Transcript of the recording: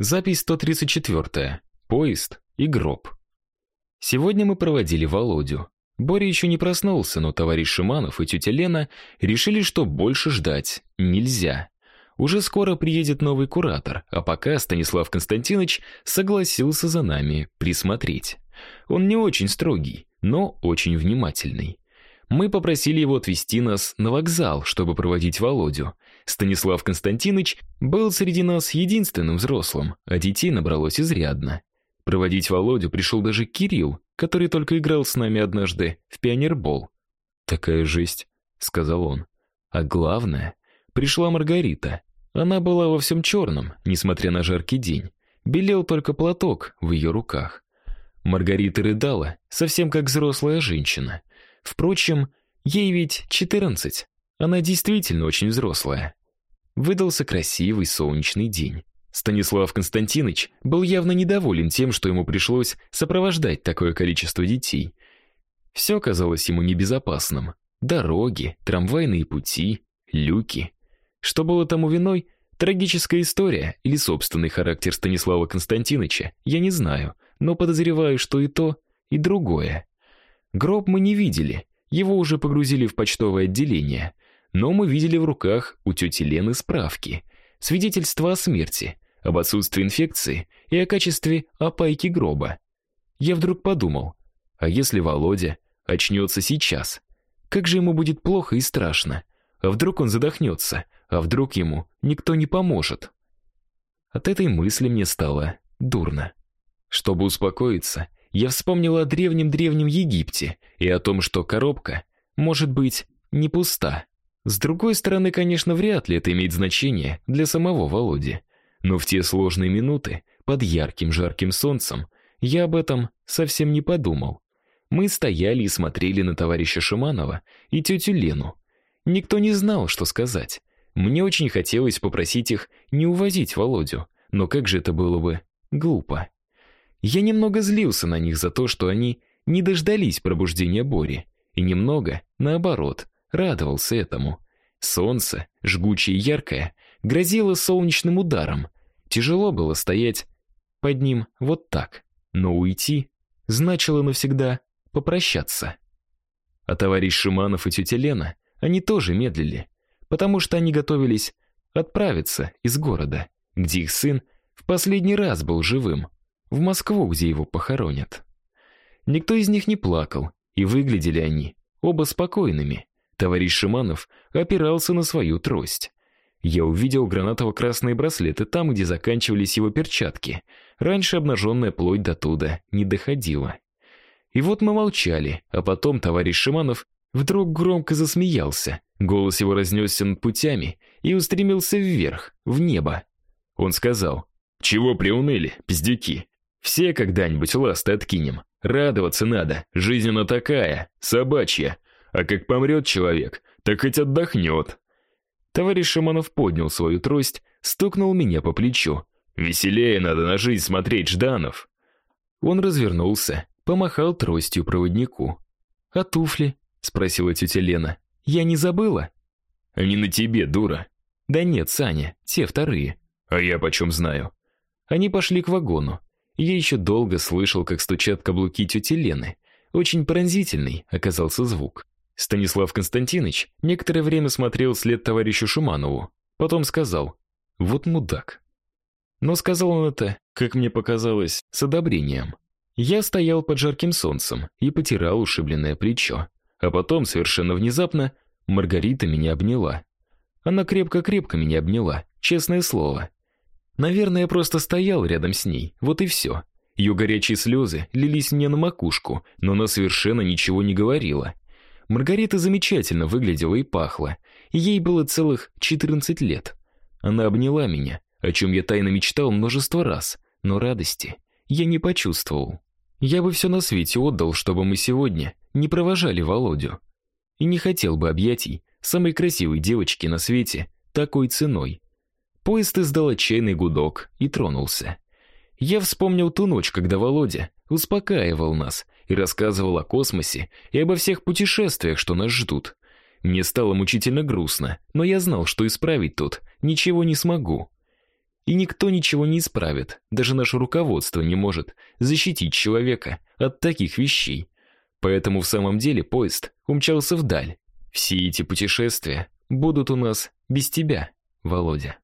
Запись 134. Поезд и гроб. Сегодня мы проводили Володю. Боря еще не проснулся, но товарищ Шиманов и тетя Лена решили, что больше ждать нельзя. Уже скоро приедет новый куратор, а пока Станислав Константинович согласился за нами присмотреть. Он не очень строгий, но очень внимательный. Мы попросили его отвезти нас на вокзал, чтобы проводить Володю. Станислав Константинович был среди нас единственным взрослым, а детей набралось изрядно. Проводить Володю пришел даже Кирилл, который только играл с нами однажды в пионербол. Такая жесть, сказал он. А главное, пришла Маргарита. Она была во всем черном, несмотря на жаркий день. Белел только платок в ее руках. Маргарита рыдала, совсем как взрослая женщина. Впрочем, ей ведь четырнадцать. Она действительно очень взрослая. Выдался красивый солнечный день. Станислав Константинович был явно недоволен тем, что ему пришлось сопровождать такое количество детей. Все казалось ему небезопасным: дороги, трамвайные пути, люки. Что было тому виной? Трагическая история или собственный характер Станислава Константиновича, я не знаю, но подозреваю, что и то, и другое. Гроб мы не видели, его уже погрузили в почтовое отделение, но мы видели в руках у тети Лены справки, свидетельство о смерти, об отсутствии инфекции и о качестве опайки гроба. Я вдруг подумал, а если Володя очнется сейчас? Как же ему будет плохо и страшно? А вдруг он задохнется? А вдруг ему никто не поможет? От этой мысли мне стало дурно. Чтобы успокоиться, я вспомнил о древнем-древнем Египте и о том, что коробка может быть не пуста. С другой стороны, конечно, вряд ли это имеет значение для самого Володи. Но в те сложные минуты, под ярким жарким солнцем, я об этом совсем не подумал. Мы стояли и смотрели на товарища Шиманова и тетю Лену. Никто не знал, что сказать. Мне очень хотелось попросить их не увозить Володю, но как же это было бы глупо. Я немного злился на них за то, что они не дождались пробуждения Бори, и немного, наоборот, радовался этому. Солнце, жгучее и яркое, грозило солнечным ударом. Тяжело было стоять под ним вот так, но уйти значило навсегда попрощаться. А товарищ Шиманов и тетя Лена, они тоже медлили, потому что они готовились отправиться из города, где их сын в последний раз был живым в Москву, где его похоронят. Никто из них не плакал, и выглядели они оба спокойными. Товарищ Шиманов опирался на свою трость. Я увидел гранатово-красные браслеты там, где заканчивались его перчатки. Раньше обнаженная плоть до туда не доходила. И вот мы молчали, а потом товарищ Шиманов вдруг громко засмеялся. Голос его разнесся над путями и устремился вверх, в небо. Он сказал: "Чего приуныли, пиздюки? Все когда-нибудь ласты откинем. Радоваться надо. Жизнь она такая, собачья. А как помрет человек, так хоть отдохнет. Товарищ Шаманов поднял свою трость, стукнул меня по плечу. Веселее надо на жизнь смотреть, Жданов. Он развернулся, помахал тростью проводнику. А туфли? спросила тетя Лена. Я не забыла. Они на тебе, дура. Да нет, Саня, те вторые. А я почем знаю? Они пошли к вагону. Я еще долго слышал, как стучат каблуки тети Лены. Очень пронзительный оказался звук. Станислав Константинович некоторое время смотрел след товарищу Шуманову, потом сказал: "Вот мудак". Но сказал он это, как мне показалось, с одобрением. Я стоял под жарким солнцем и потирал ушибленное плечо, а потом совершенно внезапно Маргарита меня обняла. Она крепко-крепко меня обняла, честное слово. Наверное, я просто стоял рядом с ней. Вот и все. Ее горячие слезы лились мне на макушку, но она совершенно ничего не говорила. Маргарита замечательно выглядела и пахла. ей было целых 14 лет. Она обняла меня, о чем я тайно мечтал множество раз, но радости я не почувствовал. Я бы все на свете отдал, чтобы мы сегодня не провожали Володю. И не хотел бы объятий самой красивой девочки на свете такой ценой. Поезд издал отчаянный гудок и тронулся. Я вспомнил ту ночь, когда Володя успокаивал нас и рассказывал о космосе и обо всех путешествиях, что нас ждут. Мне стало мучительно грустно, но я знал, что исправить тут ничего не смогу. и никто ничего не исправит. Даже наше руководство не может защитить человека от таких вещей. Поэтому в самом деле поезд умчался вдаль. Все эти путешествия будут у нас без тебя, Володя.